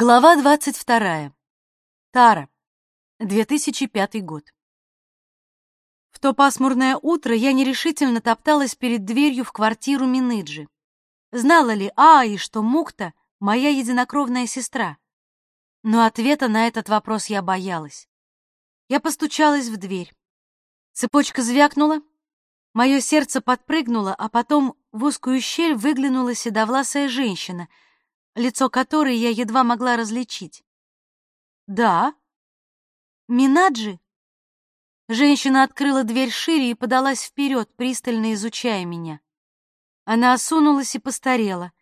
Глава 22. Тара. 2005 год. В то пасмурное утро я нерешительно топталась перед дверью в квартиру Миныджи. Знала ли Аи, что Мукта — моя единокровная сестра? Но ответа на этот вопрос я боялась. Я постучалась в дверь. Цепочка звякнула, мое сердце подпрыгнуло, а потом в узкую щель выглянула седовласая женщина — лицо которой я едва могла различить. «Да?» «Минаджи?» Женщина открыла дверь шире и подалась вперед, пристально изучая меня. Она осунулась и постарела.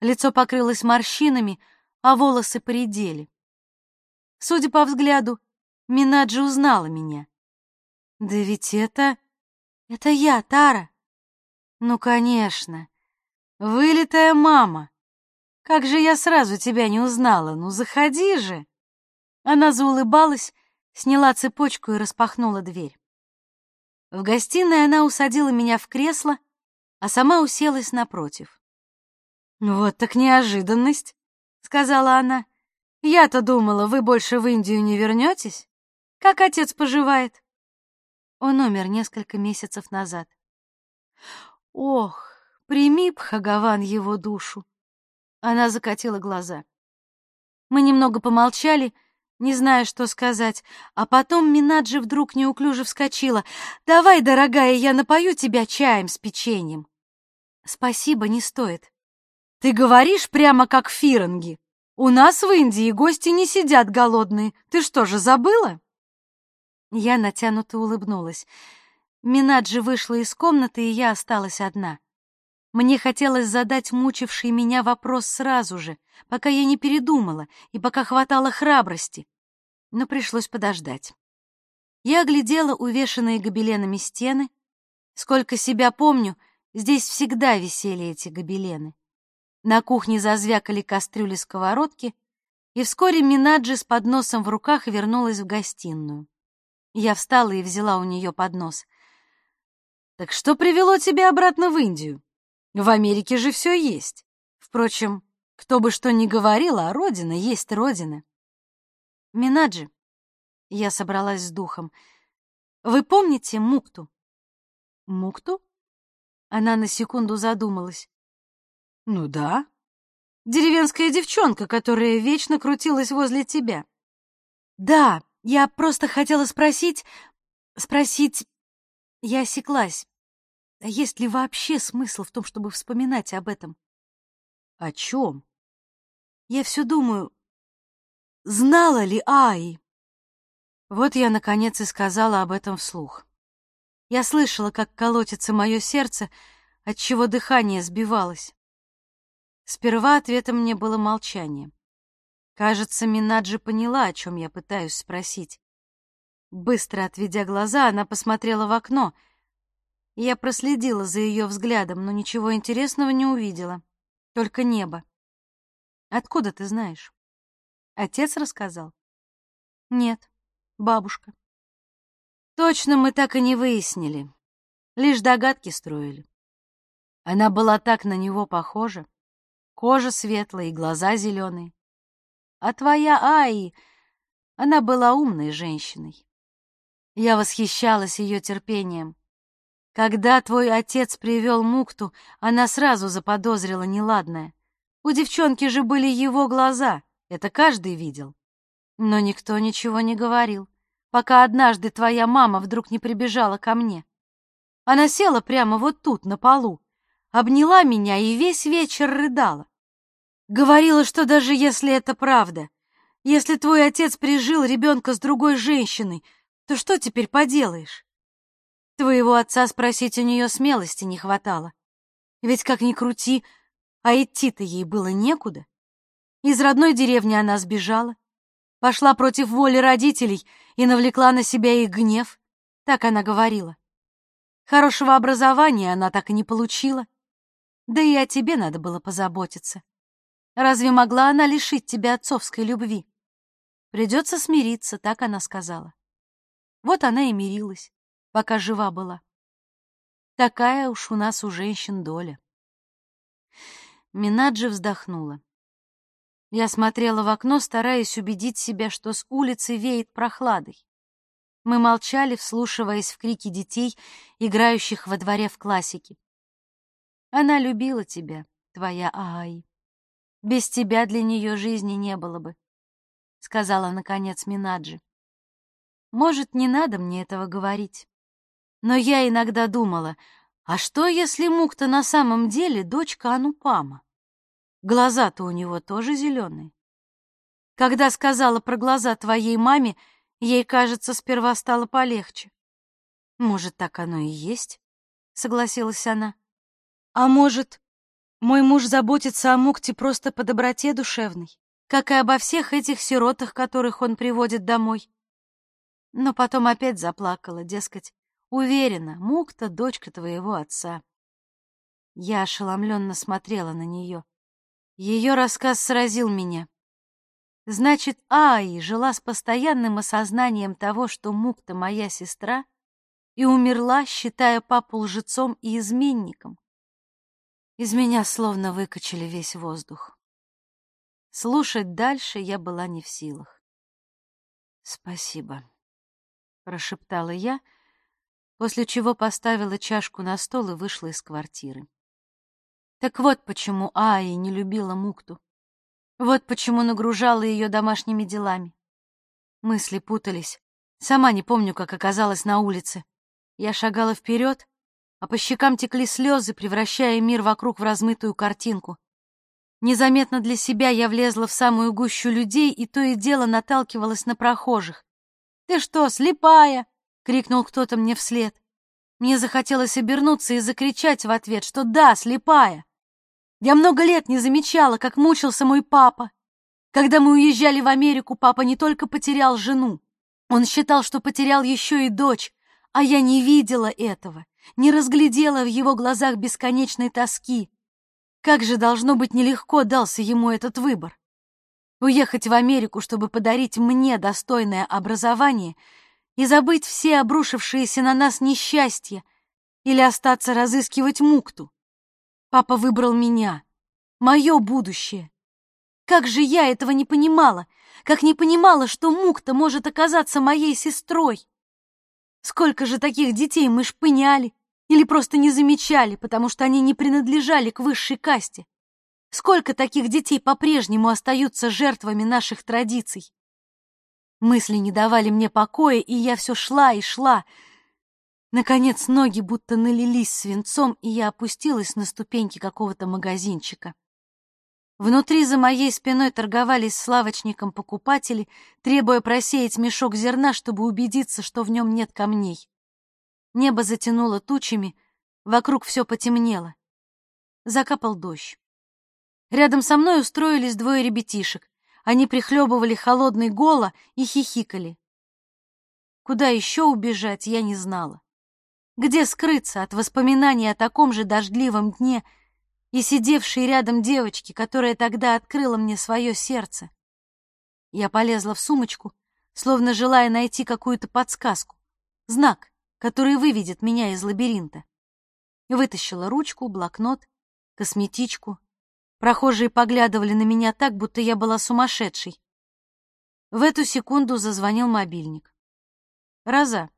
Лицо покрылось морщинами, а волосы поредели. Судя по взгляду, Минаджи узнала меня. «Да ведь это... это я, Тара!» «Ну, конечно! Вылитая мама!» Как же я сразу тебя не узнала? Ну, заходи же!» Она заулыбалась, сняла цепочку и распахнула дверь. В гостиной она усадила меня в кресло, а сама уселась напротив. «Вот так неожиданность», — сказала она. «Я-то думала, вы больше в Индию не вернетесь. Как отец поживает?» Он умер несколько месяцев назад. «Ох, прими, Бхагаван, его душу!» Она закатила глаза. Мы немного помолчали, не зная, что сказать, а потом Минаджи вдруг неуклюже вскочила. «Давай, дорогая, я напою тебя чаем с печеньем». «Спасибо, не стоит». «Ты говоришь прямо как фиранги. У нас в Индии гости не сидят голодные. Ты что же, забыла?» Я натянуто улыбнулась. Минаджи вышла из комнаты, и я осталась одна. Мне хотелось задать мучивший меня вопрос сразу же, пока я не передумала и пока хватало храбрости, но пришлось подождать. Я оглядела увешанные гобеленами стены. Сколько себя помню, здесь всегда висели эти гобелены. На кухне зазвякали кастрюли-сковородки, и вскоре Минаджи с подносом в руках вернулась в гостиную. Я встала и взяла у нее поднос. «Так что привело тебя обратно в Индию?» В Америке же все есть. Впрочем, кто бы что ни говорил, а родина есть родина. Минаджи, я собралась с духом. Вы помните Мукту? Мукту? Она на секунду задумалась. Ну да. Деревенская девчонка, которая вечно крутилась возле тебя. Да, я просто хотела спросить... Спросить... Я осеклась. А есть ли вообще смысл в том, чтобы вспоминать об этом? О чем? Я все думаю, знала ли Аи? Вот я, наконец, и сказала об этом вслух. Я слышала, как колотится мое сердце, от чего дыхание сбивалось. Сперва ответом мне было молчание. Кажется, Минаджи поняла, о чем я пытаюсь спросить. Быстро отведя глаза, она посмотрела в окно — я проследила за ее взглядом, но ничего интересного не увидела. Только небо. Откуда ты знаешь? Отец рассказал? Нет, бабушка. Точно мы так и не выяснили. Лишь догадки строили. Она была так на него похожа. Кожа светлая и глаза зеленые. А твоя Аи, она была умной женщиной. Я восхищалась ее терпением. Когда твой отец привел Мукту, она сразу заподозрила неладное. У девчонки же были его глаза, это каждый видел. Но никто ничего не говорил, пока однажды твоя мама вдруг не прибежала ко мне. Она села прямо вот тут, на полу, обняла меня и весь вечер рыдала. Говорила, что даже если это правда, если твой отец прижил ребенка с другой женщиной, то что теперь поделаешь? Твоего отца спросить у нее смелости не хватало. Ведь как ни крути, а идти-то ей было некуда. Из родной деревни она сбежала, пошла против воли родителей и навлекла на себя их гнев, так она говорила. Хорошего образования она так и не получила. Да и о тебе надо было позаботиться. Разве могла она лишить тебя отцовской любви? Придется смириться, так она сказала. Вот она и мирилась пока жива была. Такая уж у нас у женщин доля. Минаджи вздохнула. Я смотрела в окно, стараясь убедить себя, что с улицы веет прохладой. Мы молчали, вслушиваясь в крики детей, играющих во дворе в классике. Она любила тебя, твоя Ай. Без тебя для нее жизни не было бы, сказала наконец Минаджи. Может, не надо мне этого говорить. Но я иногда думала, а что, если Мукта на самом деле дочка Анупама? Глаза-то у него тоже зеленые. Когда сказала про глаза твоей маме, ей, кажется, сперва стало полегче. Может, так оно и есть, согласилась она. А может, мой муж заботится о Мукте просто по доброте душевной, как и обо всех этих сиротах, которых он приводит домой. Но потом опять заплакала, дескать, уверена, Мукта — дочка твоего отца. Я ошеломленно смотрела на нее. Ее рассказ сразил меня. Значит, Аи жила с постоянным осознанием того, что Мукта моя сестра, и умерла, считая папу лжецом и изменником. Из меня словно выкачали весь воздух. Слушать дальше я была не в силах. «Спасибо», — прошептала я, после чего поставила чашку на стол и вышла из квартиры. Так вот почему Аи не любила Мукту. Вот почему нагружала ее домашними делами. Мысли путались. Сама не помню, как оказалась на улице. Я шагала вперед, а по щекам текли слезы, превращая мир вокруг в размытую картинку. Незаметно для себя я влезла в самую гущу людей и то и дело наталкивалась на прохожих. «Ты что, слепая?» — крикнул кто-то мне вслед. Мне захотелось обернуться и закричать в ответ, что да, слепая. Я много лет не замечала, как мучился мой папа. Когда мы уезжали в Америку, папа не только потерял жену, он считал, что потерял еще и дочь, а я не видела этого, не разглядела в его глазах бесконечной тоски. Как же должно быть нелегко дался ему этот выбор. Уехать в Америку, чтобы подарить мне достойное образование и забыть все обрушившиеся на нас несчастья или остаться разыскивать мукту. Папа выбрал меня, мое будущее. Как же я этого не понимала, как не понимала, что Мукта может оказаться моей сестрой. Сколько же таких детей мы шпыняли или просто не замечали, потому что они не принадлежали к высшей касте. Сколько таких детей по-прежнему остаются жертвами наших традиций. Мысли не давали мне покоя, и я все шла и шла, Наконец ноги будто налились свинцом, и я опустилась на ступеньки какого-то магазинчика. Внутри за моей спиной торговались с лавочником покупатели, требуя просеять мешок зерна, чтобы убедиться, что в нем нет камней. Небо затянуло тучами, вокруг все потемнело. Закапал дождь. Рядом со мной устроились двое ребятишек. Они прихлебывали холодный гола и хихикали. Куда еще убежать, я не знала. Где скрыться от воспоминаний о таком же дождливом дне и сидевшей рядом девочки, которая тогда открыла мне свое сердце? Я полезла в сумочку, словно желая найти какую-то подсказку, знак, который выведет меня из лабиринта. Вытащила ручку, блокнот, косметичку. Прохожие поглядывали на меня так, будто я была сумасшедшей. В эту секунду зазвонил мобильник. «Роза,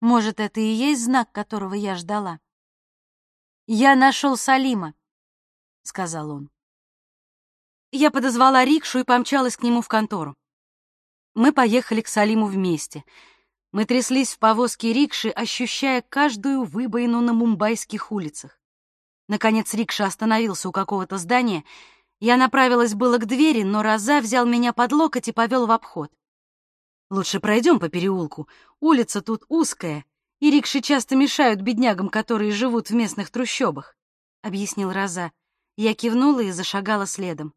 может, это и есть знак, которого я ждала? «Я нашел Салима», — сказал он. Я подозвала рикшу и помчалась к нему в контору. Мы поехали к Салиму вместе. Мы тряслись в повозке рикши, ощущая каждую выбоину на мумбайских улицах. Наконец рикша остановился у какого-то здания. Я направилась было к двери, но Роза взял меня под локоть и повел в обход. Лучше пройдем по переулку. Улица тут узкая, и рикши часто мешают беднягам, которые живут в местных трущобах», — объяснил Роза. Я кивнула и зашагала следом.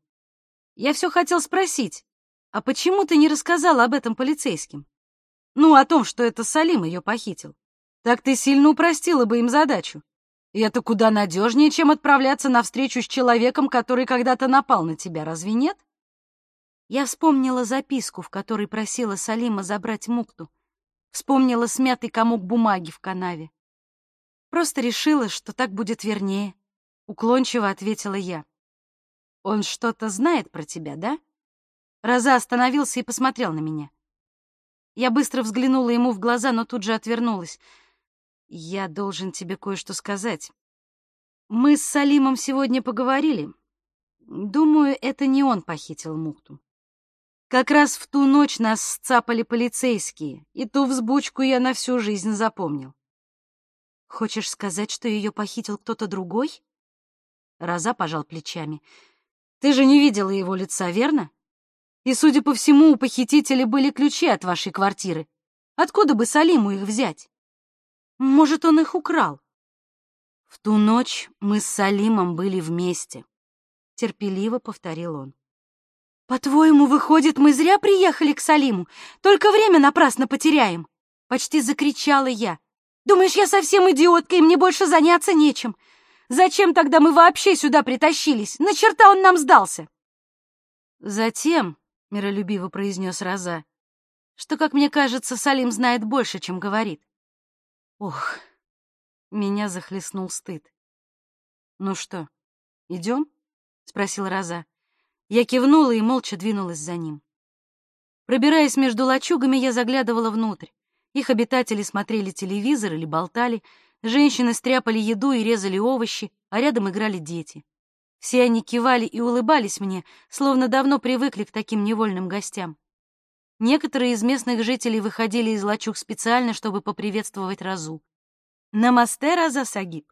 «Я все хотел спросить, а почему ты не рассказала об этом полицейским? Ну, о том, что это Салим ее похитил. Так ты сильно упростила бы им задачу. И это куда надежнее, чем отправляться на встречу с человеком, который когда-то напал на тебя, разве нет?» Я вспомнила записку, в которой просила Салима забрать Мукту. Вспомнила смятый комок бумаги в канаве. Просто решила, что так будет вернее. Уклончиво ответила я. Он что-то знает про тебя, да? Роза остановился и посмотрел на меня. Я быстро взглянула ему в глаза, но тут же отвернулась. Я должен тебе кое-что сказать. Мы с Салимом сегодня поговорили. Думаю, это не он похитил Мухту. Как раз в ту ночь нас сцапали полицейские, и ту взбучку я на всю жизнь запомнил. Хочешь сказать, что ее похитил кто-то другой? Роза пожал плечами. Ты же не видела его лица, верно? И, судя по всему, у похитителя были ключи от вашей квартиры. Откуда бы Салиму их взять? Может, он их украл? В ту ночь мы с Салимом были вместе, терпеливо повторил он. По-твоему, выходит, мы зря приехали к Салиму? Только время напрасно потеряем, почти закричала я. Думаешь, я совсем идиотка, и мне больше заняться нечем? Зачем тогда мы вообще сюда притащились? На черта он нам сдался. Затем, миролюбиво произнес Роза, что, как мне кажется, Салим знает больше, чем говорит. Ох, меня захлестнул стыд. Ну что, идем? спросил Роза. Я кивнула и молча двинулась за ним. Пробираясь между лачугами, я заглядывала внутрь. Их обитатели смотрели телевизор или болтали, женщины стряпали еду и резали овощи, а рядом играли дети. Все они кивали и улыбались мне, словно давно привыкли к таким невольным гостям. Некоторые из местных жителей выходили из лачуг специально, чтобы поприветствовать Разу. «Намасте, Раза Сагиб!»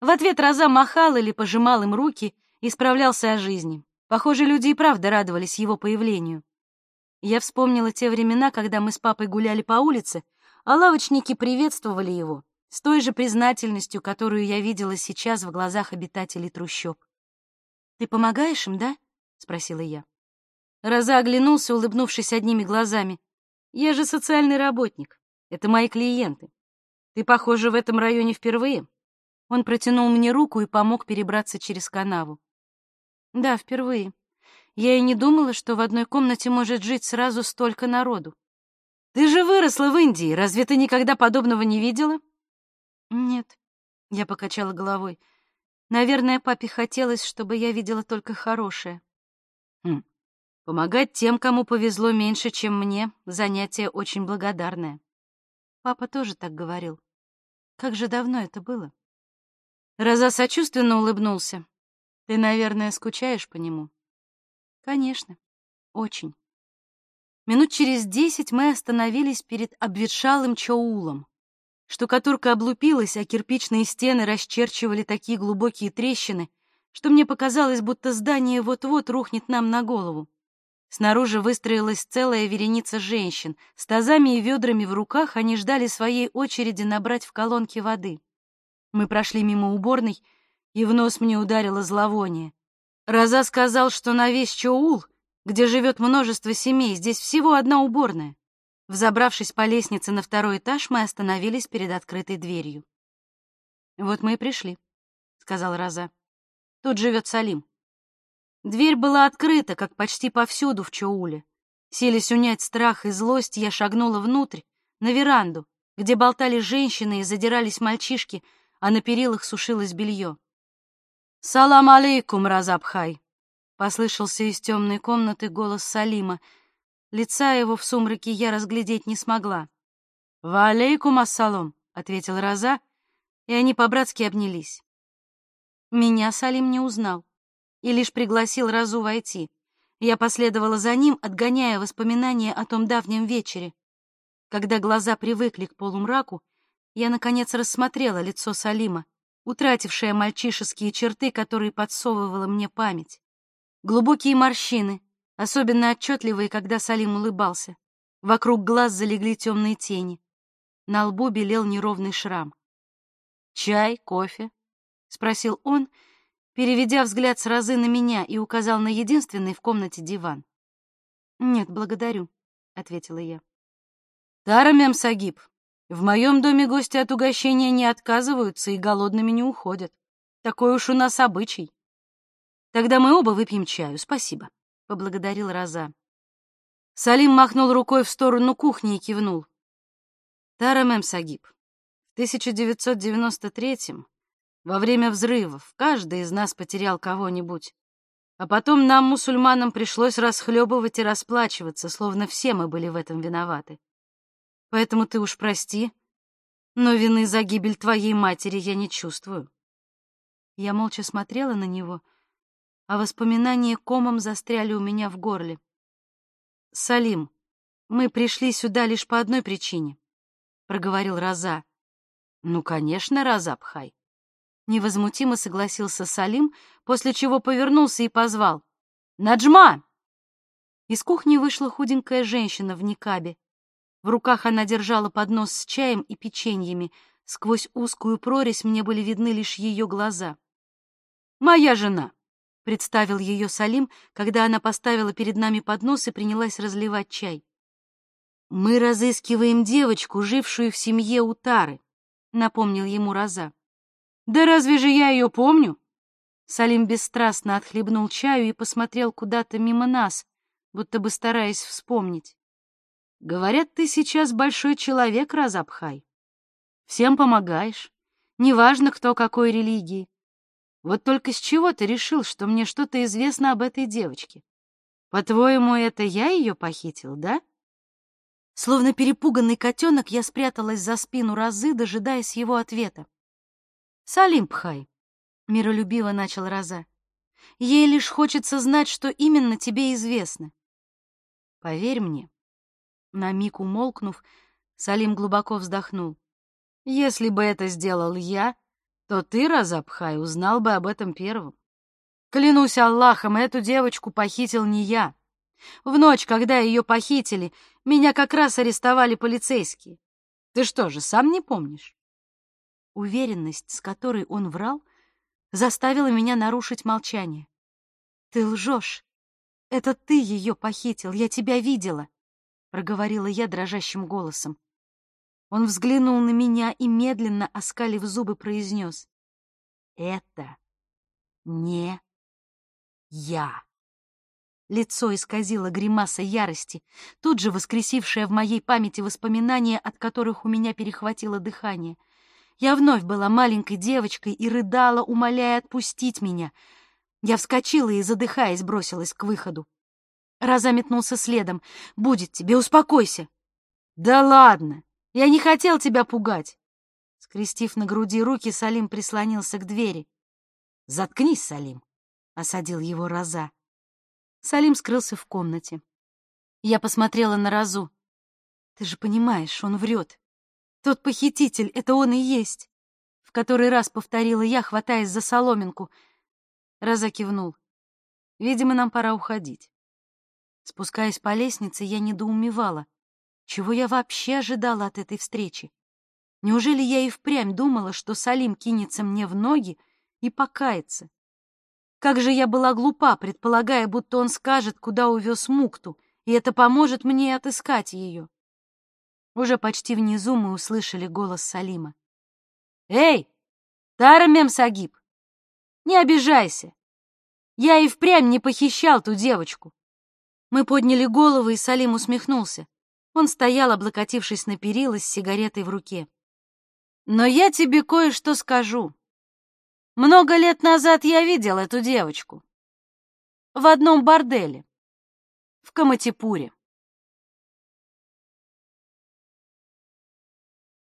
В ответ Раза махал или пожимал им руки и справлялся о жизни. Похоже, люди и правда радовались его появлению. Я вспомнила те времена, когда мы с папой гуляли по улице, а лавочники приветствовали его с той же признательностью, которую я видела сейчас в глазах обитателей трущоб. «Ты помогаешь им, да?» — спросила я. Роза оглянулся, улыбнувшись одними глазами. «Я же социальный работник. Это мои клиенты. Ты, похоже, в этом районе впервые?» Он протянул мне руку и помог перебраться через канаву. «Да, впервые. Я и не думала, что в одной комнате может жить сразу столько народу. Ты же выросла в Индии. Разве ты никогда подобного не видела?» «Нет», — я покачала головой. «Наверное, папе хотелось, чтобы я видела только хорошее». «Хм, Помогать тем, кому повезло меньше, чем мне, занятие очень благодарное. Папа тоже так говорил. Как же давно это было? Роза сочувственно улыбнулся. Ты, наверное, скучаешь по нему? Конечно, очень. Минут через десять мы остановились перед обветшалым чоулом. Штукатурка облупилась, а кирпичные стены расчерчивали такие глубокие трещины, что мне показалось, будто здание вот-вот рухнет нам на голову. Снаружи выстроилась целая вереница женщин. С тазами и ведрами в руках они ждали своей очереди набрать в колонке воды. Мы прошли мимо уборной, и в нос мне ударило зловоние. Роза сказал, что на весь Чоул, где живет множество семей, здесь всего одна уборная. Взобравшись по лестнице на второй этаж, мы остановились перед открытой дверью. «Вот мы и пришли», — сказал Роза. «Тут живет Салим». Дверь была открыта, как почти повсюду в Чоуле. Селись унять страх и злость, я шагнула внутрь, на веранду, где болтали женщины и задирались мальчишки, а на перилах сушилось белье. «Салам алейкум, Разабхай!» — послышался из темной комнаты голос Салима. Лица его в сумраке я разглядеть не смогла. «Ва алейкум ассалам!» — ответил Раза, и они по-братски обнялись. Меня Салим не узнал и лишь пригласил Разу войти. Я последовала за ним, отгоняя воспоминания о том давнем вечере. Когда глаза привыкли к полумраку, я, наконец, рассмотрела лицо Салима, утратившее мальчишеские черты, которые подсовывала мне память. Глубокие морщины, особенно отчетливые, когда Салим улыбался. Вокруг глаз залегли темные тени. На лбу белел неровный шрам. «Чай, кофе?» — спросил он, — переведя взгляд с Розы на меня и указал на единственный в комнате диван. «Нет, благодарю», — ответила я. «Тара Сагиб, в моем доме гости от угощения не отказываются и голодными не уходят. Такой уж у нас обычай». «Тогда мы оба выпьем чаю, спасибо», — поблагодарил Роза. Салим махнул рукой в сторону кухни и кивнул. «Тара Сагиб, в 1993-м во время взрывов каждый из нас потерял кого-нибудь. А потом нам, мусульманам, пришлось расхлебывать и расплачиваться, словно все мы были в этом виноваты. Поэтому ты уж прости, но вины за гибель твоей матери я не чувствую. Я молча смотрела на него, а воспоминания комом застряли у меня в горле. «Салим, мы пришли сюда лишь по одной причине», — проговорил Роза. «Ну, конечно, Роза Пхай». Невозмутимо согласился Салим, после чего повернулся и позвал. «Наджма!» Из кухни вышла худенькая женщина в никабе. В руках она держала поднос с чаем и печеньями. Сквозь узкую прорезь мне были видны лишь ее глаза. «Моя жена!» — представил ее Салим, когда она поставила перед нами поднос и принялась разливать чай. «Мы разыскиваем девочку, жившую в семье Утары», — напомнил ему Роза. «Да разве же я ее помню?» Салим бесстрастно отхлебнул чаю и посмотрел куда-то мимо нас, будто бы стараясь вспомнить. Говорят, ты сейчас большой человек, Разабхай. Всем помогаешь, неважно, кто какой религии. Вот только с чего ты решил, что мне что-то известно об этой девочке? По-твоему, это я ее похитил, да? Словно перепуганный котенок, я спряталась за спину Разы, дожидаясь его ответа. «Салим Пхай», — миролюбиво начал Роза, — «ей лишь хочется знать, что именно тебе известно. Поверь мне, на миг умолкнув, Салим глубоко вздохнул. «Если бы это сделал я, то ты, Разабхай, узнал бы об этом первым. Клянусь Аллахом, эту девочку похитил не я. В ночь, когда ее похитили, меня как раз арестовали полицейские. Ты что же, сам не помнишь?» Уверенность, с которой он врал, заставила меня нарушить молчание. «Ты лжешь. Это ты ее похитил, я тебя видела. — проговорила я дрожащим голосом. Он взглянул на меня и, медленно оскалив зубы, произнес. «Это не я». Лицо исказило гримаса ярости, тут же воскресившая в моей памяти воспоминания, от которых у меня перехватило дыхание. Я вновь была маленькой девочкой и рыдала, умоляя отпустить меня. Я вскочила и, задыхаясь, бросилась к выходу. Раза метнулся следом. «Будет тебе, успокойся!» «Да ладно! Я не хотел тебя пугать!» Скрестив на груди руки, Салим прислонился к двери. «Заткнись, Салим!» — осадил его Роза. Салим скрылся в комнате. Я посмотрела на Розу. «Ты же понимаешь, он врет. Тот похититель — это он и есть!» В который раз повторила я, хватаясь за соломинку. Роза кивнул. «Видимо, нам пора уходить». Спускаясь по лестнице, я недоумевала. Чего я вообще ожидала от этой встречи? Неужели я и впрямь думала, что Салим кинется мне в ноги и покается? Как же я была глупа, предполагая, будто он скажет, куда увез Мукту, и это поможет мне отыскать ее. Уже почти внизу мы услышали голос Салима. «Эй, Тарамем Сагиб, не обижайся. Я и впрямь не похищал ту девочку. Мы подняли головы, и Салим усмехнулся. Он стоял, облокотившись на перила с сигаретой в руке. «Но я тебе кое-что скажу. Много лет назад я видел эту девочку. В одном борделе. В Каматипуре.